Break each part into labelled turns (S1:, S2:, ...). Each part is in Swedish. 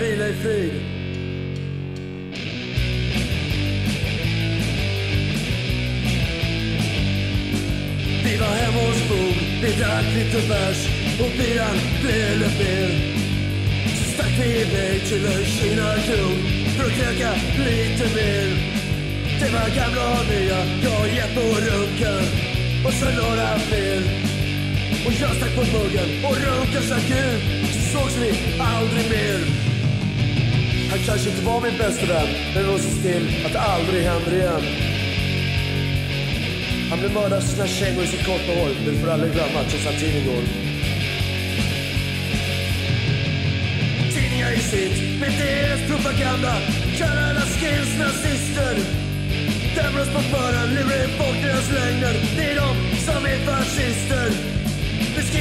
S1: vila i frid. Vi var hemma hos Bo, vi drack lite bärs och biran blev en mer. Så stack vi iväg till en kinakrog för att kröka lite mer. Det var gamla och nya, jag, Jeppe och Runken och så några fler. Och jag stack på muggen och Runken stack ut, så sågs vi aldrig mer. Han kanske inte var min bästa vän, men vi måste se till att det aldrig händer igen. Han blev mördad av sina kängor i sitt korta hår, det får aldrig glömma, trots att tiden går. Tidningar i sitt, med deras propaganda, kallar alla skills nazister. Dömer oss på förhand, lurar bort folk deras lögner. Det är de som är fascister.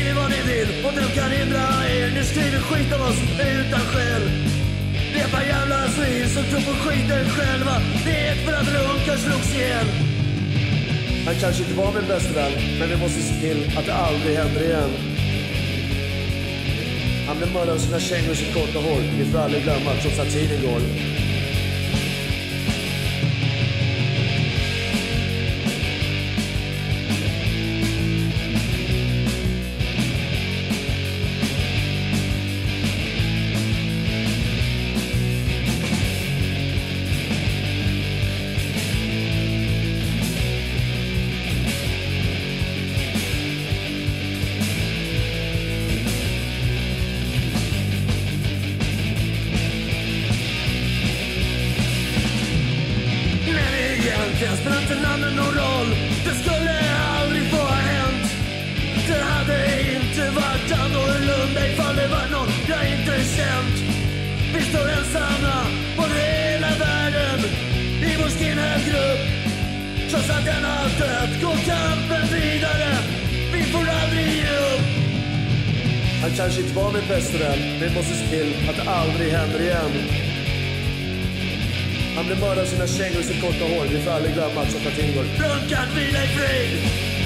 S1: Säg vad ni vill, och de kan hindra er. Ni skriver skit om oss utan skäl. Det är ett par jävla svin som tror på skiten själva. Det är för att runkar slogs ihjäl. Han kanske inte var min bästa vän, men vi måste se till att det aldrig händer igen. Han blev mördad av sina kängor och sitt korta hår. Vi får aldrig glömma, trots att tiden går. Egentligen spelar inte namnen någon roll. Det skulle aldrig få ha hänt. Det hade inte varit annorlunda ifall det var någon jag inte känt. Vi står ensamma mot hela världen i vår skinhead-grupp. Trots att den har dött går kampen vidare. Vi får aldrig ge upp. Han kanske inte var min bästa vän, men måste se till att det aldrig händer igen. Han blev mördad av sina kängor och sitt korta hår. Vi får aldrig glömma att saker och ting vila i frid!